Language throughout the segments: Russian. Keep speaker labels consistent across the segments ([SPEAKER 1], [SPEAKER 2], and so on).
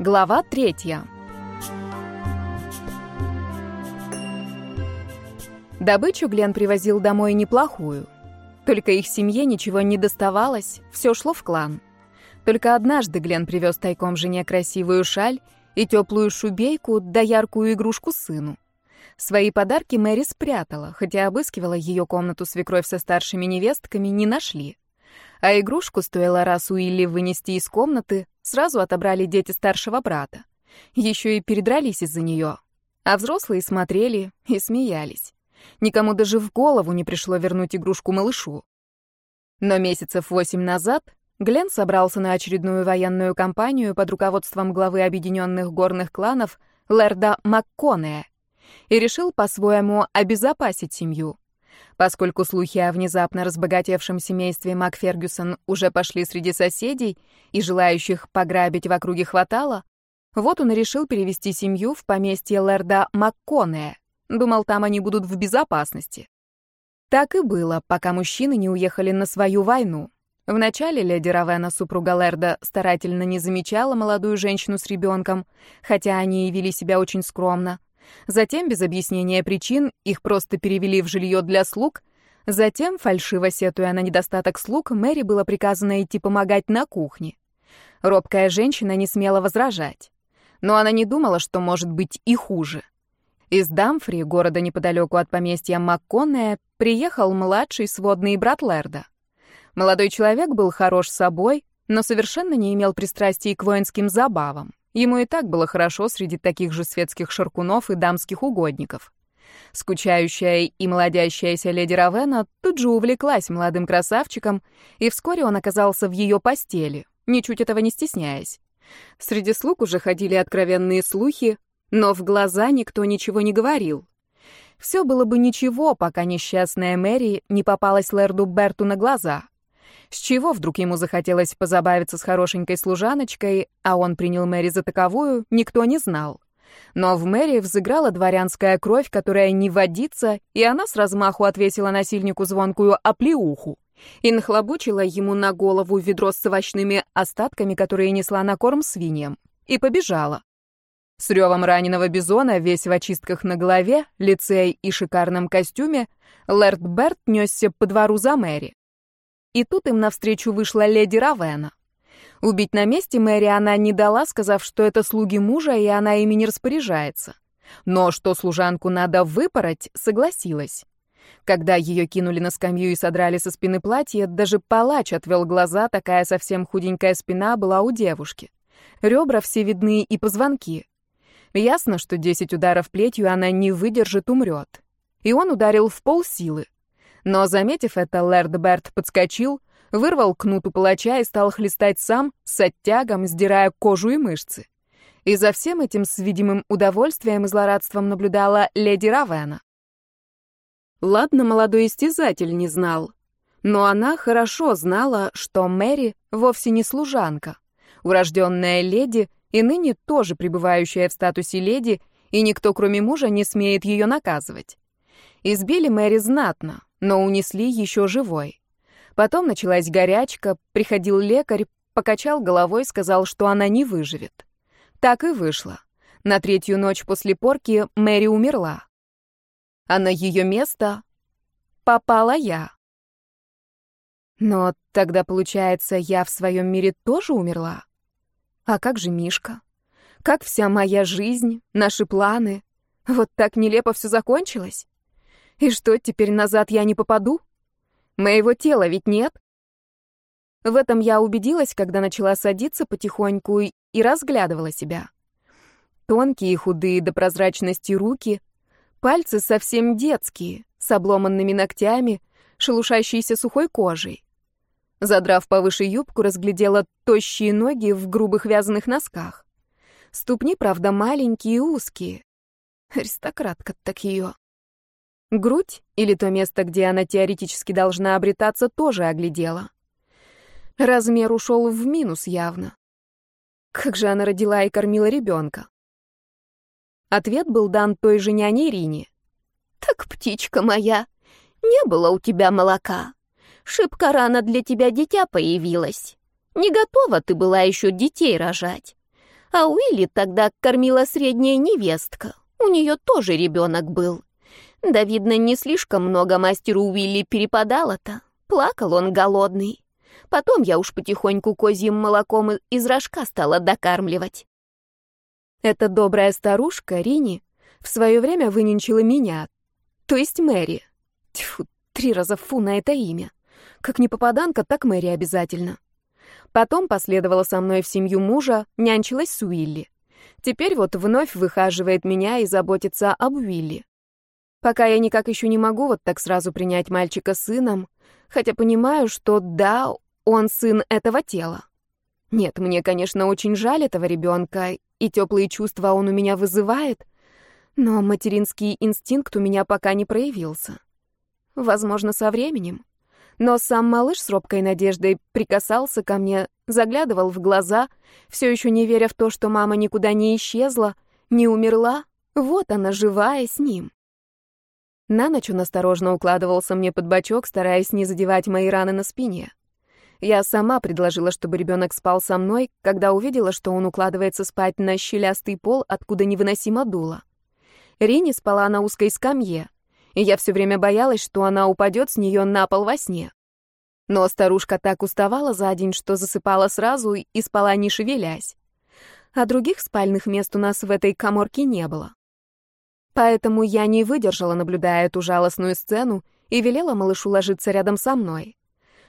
[SPEAKER 1] Глава третья. Добычу Глен привозил домой неплохую. Только их семье ничего не доставалось, все шло в клан. Только однажды Глен привез тайком жене красивую шаль и теплую шубейку да яркую игрушку сыну. Свои подарки Мэри спрятала, хотя обыскивала ее комнату свекровь со старшими невестками, не нашли. А игрушку стоило раз Уилли вынести из комнаты, сразу отобрали дети старшего брата. Еще и передрались из-за нее. А взрослые смотрели и смеялись. Никому даже в голову не пришло вернуть игрушку малышу. Но месяцев восемь назад Глен собрался на очередную военную кампанию под руководством главы Объединенных горных кланов Лерда МакКонея и решил по-своему обезопасить семью. Поскольку слухи о внезапно разбогатевшем семействе Макфергюсон уже пошли среди соседей и желающих пограбить в округе хватало, вот он и решил перевести семью в поместье Лерда МакКонея. Думал, там они будут в безопасности. Так и было, пока мужчины не уехали на свою войну. Вначале леди Равена, супруга Лерда, старательно не замечала молодую женщину с ребенком, хотя они и вели себя очень скромно. Затем, без объяснения причин, их просто перевели в жилье для слуг. Затем, фальшиво сетуя на недостаток слуг, Мэри было приказано идти помогать на кухне. Робкая женщина не смела возражать. Но она не думала, что может быть и хуже. Из Дамфри, города неподалеку от поместья Макконная, приехал младший сводный брат Лерда. Молодой человек был хорош собой, но совершенно не имел пристрастий к воинским забавам. Ему и так было хорошо среди таких же светских шаркунов и дамских угодников. Скучающая и молодящаяся леди Равена тут же увлеклась молодым красавчиком, и вскоре он оказался в ее постели, ничуть этого не стесняясь. Среди слуг уже ходили откровенные слухи, но в глаза никто ничего не говорил. Все было бы ничего, пока несчастная Мэри не попалась лэрду Берту на глаза. С чего вдруг ему захотелось позабавиться с хорошенькой служаночкой, а он принял Мэри за таковую, никто не знал. Но в Мэри взыграла дворянская кровь, которая не водится, и она с размаху отвесила насильнику звонкую оплеуху и нахлобучила ему на голову ведро с овощными остатками, которые несла на корм свиньям, и побежала. С ревом раненого бизона, весь в очистках на голове, лице и шикарном костюме, Лэрд Берт несся по двору за Мэри. И тут им навстречу вышла леди Равена. Убить на месте Мэри она не дала, сказав, что это слуги мужа, и она ими не распоряжается. Но что служанку надо выпороть, согласилась. Когда ее кинули на скамью и содрали со спины платье, даже палач отвел глаза, такая совсем худенькая спина была у девушки. Ребра все видны и позвонки. Ясно, что десять ударов плетью она не выдержит, умрет. И он ударил в пол силы. Но, заметив это, Лэрд Берт подскочил, вырвал кнут у палача и стал хлестать сам, с оттягом, сдирая кожу и мышцы. И за всем этим с видимым удовольствием и злорадством наблюдала леди Равена. Ладно, молодой истязатель не знал, но она хорошо знала, что Мэри вовсе не служанка, урожденная леди и ныне тоже пребывающая в статусе леди, и никто, кроме мужа, не смеет ее наказывать. Избили Мэри знатно, но унесли еще живой. Потом началась горячка, приходил лекарь, покачал головой, сказал, что она не выживет. Так и вышло. На третью ночь после порки Мэри умерла. А на ее место попала я. Но тогда, получается, я в своем мире тоже умерла? А как же Мишка? Как вся моя жизнь, наши планы? Вот так нелепо все закончилось? И что, теперь назад я не попаду? Моего тела ведь нет. В этом я убедилась, когда начала садиться потихоньку и разглядывала себя. Тонкие, худые до прозрачности руки, пальцы совсем детские, с обломанными ногтями, шелушащейся сухой кожей. Задрав повыше юбку, разглядела тощие ноги в грубых вязаных носках. Ступни, правда, маленькие и узкие. Аристократка так ее. Грудь, или то место, где она теоретически должна обретаться, тоже оглядела. Размер ушел в минус явно. Как же она родила и кормила ребенка? Ответ был дан той же няне Рине.
[SPEAKER 2] «Так, птичка моя, не было у тебя молока. Шибко рано для тебя дитя появилось. Не готова ты была еще детей рожать. А Уилли тогда кормила средняя невестка. У нее тоже ребенок был. Да, видно, не слишком много мастеру Уилли перепадало-то. Плакал он голодный. Потом я уж потихоньку козьим молоком из рожка стала докармливать.
[SPEAKER 1] Эта добрая старушка, Рини, в свое время выненчила меня, то есть Мэри. Тьфу, три раза фу на это имя. Как не попаданка, так Мэри обязательно. Потом последовала со мной в семью мужа, нянчилась с Уилли. Теперь вот вновь выхаживает меня и заботится об Уилли. Пока я никак еще не могу вот так сразу принять мальчика сыном, хотя понимаю, что да, он сын этого тела. Нет, мне, конечно, очень жаль этого ребенка, и теплые чувства он у меня вызывает, но материнский инстинкт у меня пока не проявился. Возможно, со временем. Но сам малыш с робкой надеждой прикасался ко мне, заглядывал в глаза, все еще не веря в то, что мама никуда не исчезла, не умерла, вот она живая с ним. На ночь он осторожно укладывался мне под бочок, стараясь не задевать мои раны на спине. Я сама предложила, чтобы ребенок спал со мной, когда увидела, что он укладывается спать на щелястый пол, откуда невыносимо дуло. Рини спала на узкой скамье и я все время боялась, что она упадет с нее на пол во сне. Но старушка так уставала за день, что засыпала сразу и спала не шевелясь. А других спальных мест у нас в этой коморке не было. Поэтому я не выдержала, наблюдая эту жалостную сцену, и велела малышу ложиться рядом со мной.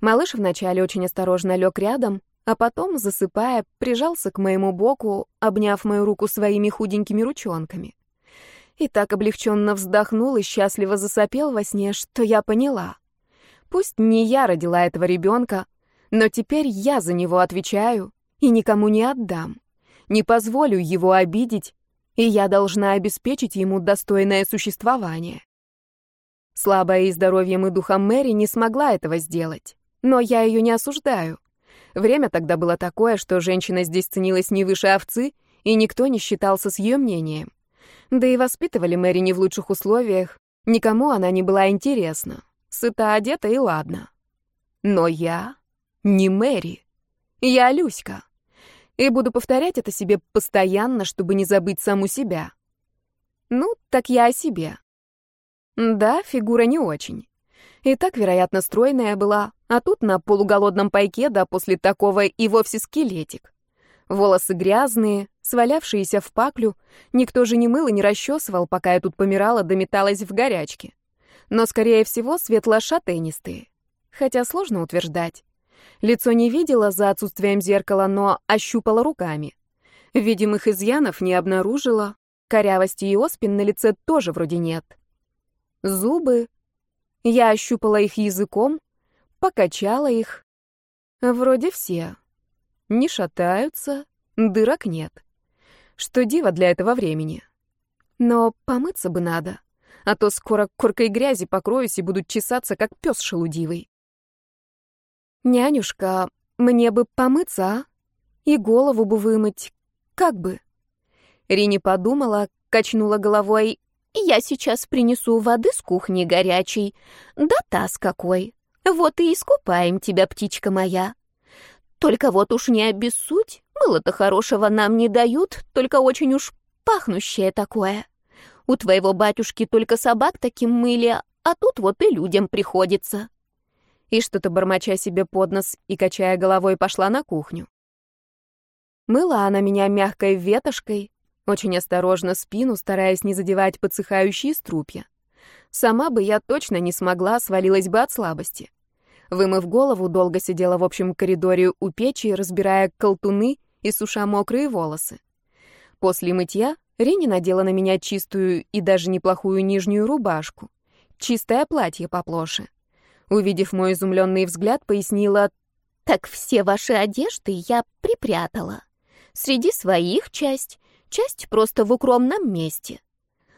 [SPEAKER 1] Малыш вначале очень осторожно лег рядом, а потом, засыпая, прижался к моему боку, обняв мою руку своими худенькими ручонками и так облегченно вздохнул и счастливо засопел во сне, что я поняла. Пусть не я родила этого ребенка, но теперь я за него отвечаю и никому не отдам. Не позволю его обидеть, и я должна обеспечить ему достойное существование. Слабая и здоровьем и духом Мэри не смогла этого сделать, но я ее не осуждаю. Время тогда было такое, что женщина здесь ценилась не выше овцы, и никто не считался с ее мнением. Да и воспитывали Мэри не в лучших условиях. Никому она не была интересна. Сыта одета и ладно. Но я не Мэри. Я Люська. И буду повторять это себе постоянно, чтобы не забыть саму себя. Ну, так я о себе. Да, фигура не очень. И так, вероятно, стройная была, а тут на полуголодном пайке, да после такого и вовсе скелетик. Волосы грязные, свалявшиеся в паклю. Никто же не мыл и не расчесывал, пока я тут помирала, дометалась в горячке. Но, скорее всего, светло-шатенистые. Хотя сложно утверждать. Лицо не видела за отсутствием зеркала, но ощупала руками. Видимых изъянов не обнаружила. Корявости и оспин на лице тоже вроде нет. Зубы. Я ощупала их языком, покачала их. Вроде все не шатаются, дырок нет. Что диво для этого времени. Но помыться бы надо, а то скоро коркой грязи покроюсь и буду чесаться, как пес шелудивый. «Нянюшка, мне бы помыться, а? И голову бы вымыть. Как бы?» Рини подумала, качнула головой.
[SPEAKER 2] «Я сейчас принесу воды с кухни горячей. Да таз какой. Вот и искупаем тебя, птичка моя». Только вот уж не обессудь, мыло-то хорошего нам не дают, только очень уж пахнущее такое. У твоего батюшки только собак таким мыли, а тут вот и людям приходится». И что-то бормоча себе под нос и качая головой пошла на кухню. Мыла она меня мягкой ветошкой, очень осторожно спину, стараясь не задевать подсыхающие струпья. Сама бы я точно не смогла, свалилась бы от слабости. Вымыв голову, долго сидела в общем коридоре у печи, разбирая колтуны и суша мокрые волосы. После мытья Рени надела на меня чистую и даже неплохую нижнюю рубашку. Чистое платье поплоше. Увидев мой изумленный взгляд, пояснила, «Так все ваши одежды я припрятала. Среди своих часть, часть просто в укромном месте.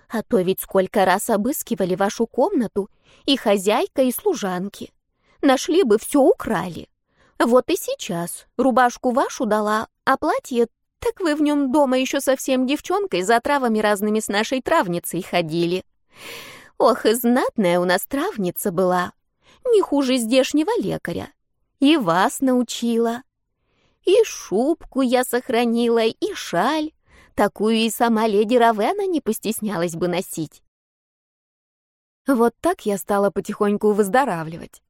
[SPEAKER 2] А то ведь сколько раз обыскивали вашу комнату и хозяйка, и служанки. Нашли бы, все украли. Вот и сейчас рубашку вашу дала, а платье, так вы в нем дома еще совсем девчонкой за травами разными с нашей травницей ходили. Ох, и знатная у нас травница была, не хуже здешнего лекаря. И вас научила. И шубку я сохранила, и шаль. Такую и сама леди Равена не постеснялась бы носить.
[SPEAKER 1] Вот так я стала потихоньку выздоравливать.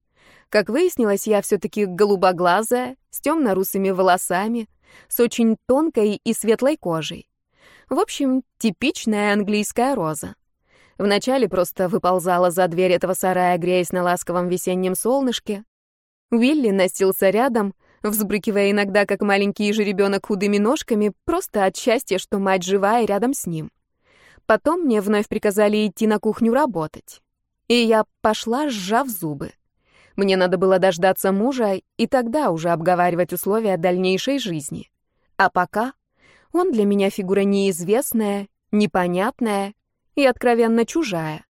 [SPEAKER 1] Как выяснилось, я все-таки голубоглазая, с темно-русыми волосами, с очень тонкой и светлой кожей. В общем, типичная английская роза. Вначале просто выползала за дверь этого сарая, греясь на ласковом весеннем солнышке. Уилли носился рядом, взбрыкивая иногда, как маленький жеребенок худыми ножками, просто от счастья, что мать живая рядом с ним. Потом мне вновь приказали идти на кухню работать. И я пошла, сжав зубы. Мне надо было дождаться мужа и тогда уже обговаривать условия дальнейшей жизни. А пока он для меня фигура неизвестная, непонятная и откровенно чужая.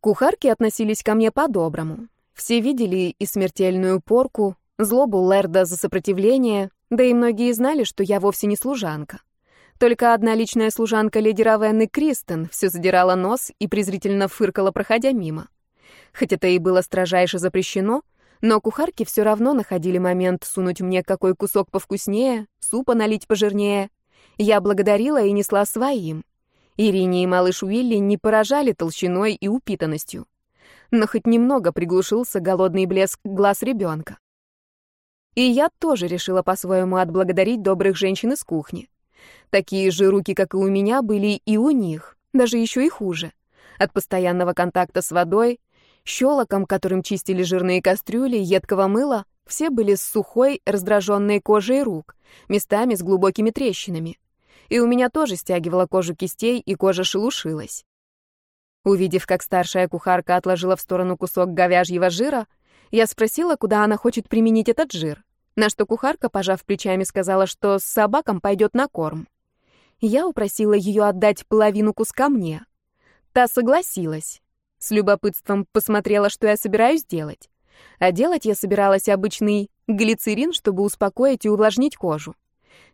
[SPEAKER 1] Кухарки относились ко мне по-доброму. Все видели и смертельную порку, злобу Лерда за сопротивление, да и многие знали, что я вовсе не служанка. Только одна личная служанка леди Равенны Кристен все задирала нос и презрительно фыркала, проходя мимо. Хоть это и было строжайше запрещено, но кухарки все равно находили момент сунуть мне какой кусок повкуснее, супа налить пожирнее. Я благодарила и несла своим. Ирине и малыш Уилли не поражали толщиной и упитанностью. Но хоть немного приглушился голодный блеск глаз ребенка. И я тоже решила по-своему отблагодарить добрых женщин из кухни. Такие же руки, как и у меня, были и у них, даже еще и хуже. От постоянного контакта с водой, щелоком, которым чистили жирные кастрюли, едкого мыла, все были с сухой, раздраженной кожей рук, местами с глубокими трещинами. И у меня тоже стягивала кожу кистей, и кожа шелушилась. Увидев, как старшая кухарка отложила в сторону кусок говяжьего жира, я спросила, куда она хочет применить этот жир, на что кухарка, пожав плечами, сказала, что с собакам пойдет на корм. Я упросила ее отдать половину куска мне. Та согласилась. С любопытством посмотрела, что я собираюсь делать. А делать я собиралась обычный глицерин, чтобы успокоить и увлажнить кожу.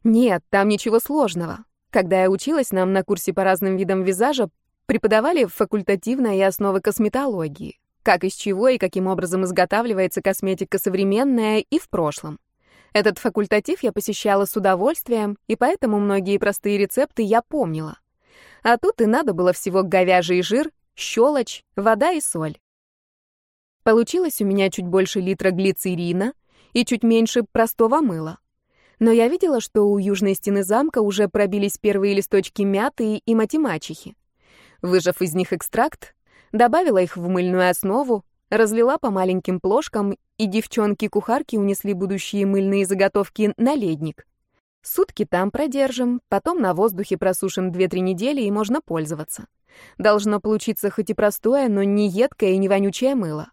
[SPEAKER 1] Нет, там ничего сложного. Когда я училась, нам на курсе по разным видам визажа преподавали факультативные основы косметологии как из чего и каким образом изготавливается косметика современная и в прошлом. Этот факультатив я посещала с удовольствием, и поэтому многие простые рецепты я помнила. А тут и надо было всего говяжий жир, щелочь, вода и соль. Получилось у меня чуть больше литра глицерина и чуть меньше простого мыла. Но я видела, что у южной стены замка уже пробились первые листочки мяты и матемачихи. Выжав из них экстракт, добавила их в мыльную основу, разлила по маленьким плошкам, и девчонки-кухарки унесли будущие мыльные заготовки на ледник. Сутки там продержим, потом на воздухе просушим 2-3 недели, и можно пользоваться. Должно получиться хоть и простое, но не едкое и не вонючее мыло.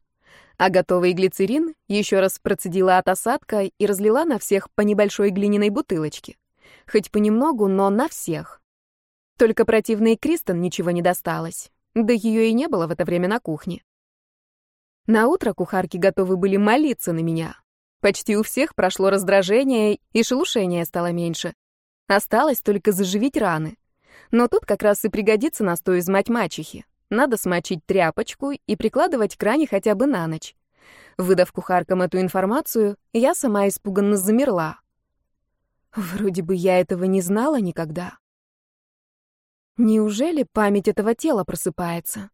[SPEAKER 1] А готовый глицерин еще раз процедила от осадка и разлила на всех по небольшой глиняной бутылочке. Хоть понемногу, но на всех. Только противной Кристен ничего не досталось. Да ее и не было в это время на кухне. На утро кухарки готовы были молиться на меня. Почти у всех прошло раздражение, и шелушение стало меньше. Осталось только заживить раны. Но тут как раз и пригодится настой из мать-мачехи. Надо смочить тряпочку и прикладывать к ране хотя бы на ночь. Выдав кухаркам эту информацию, я сама испуганно замерла. Вроде бы я этого не знала никогда. Неужели память этого тела просыпается?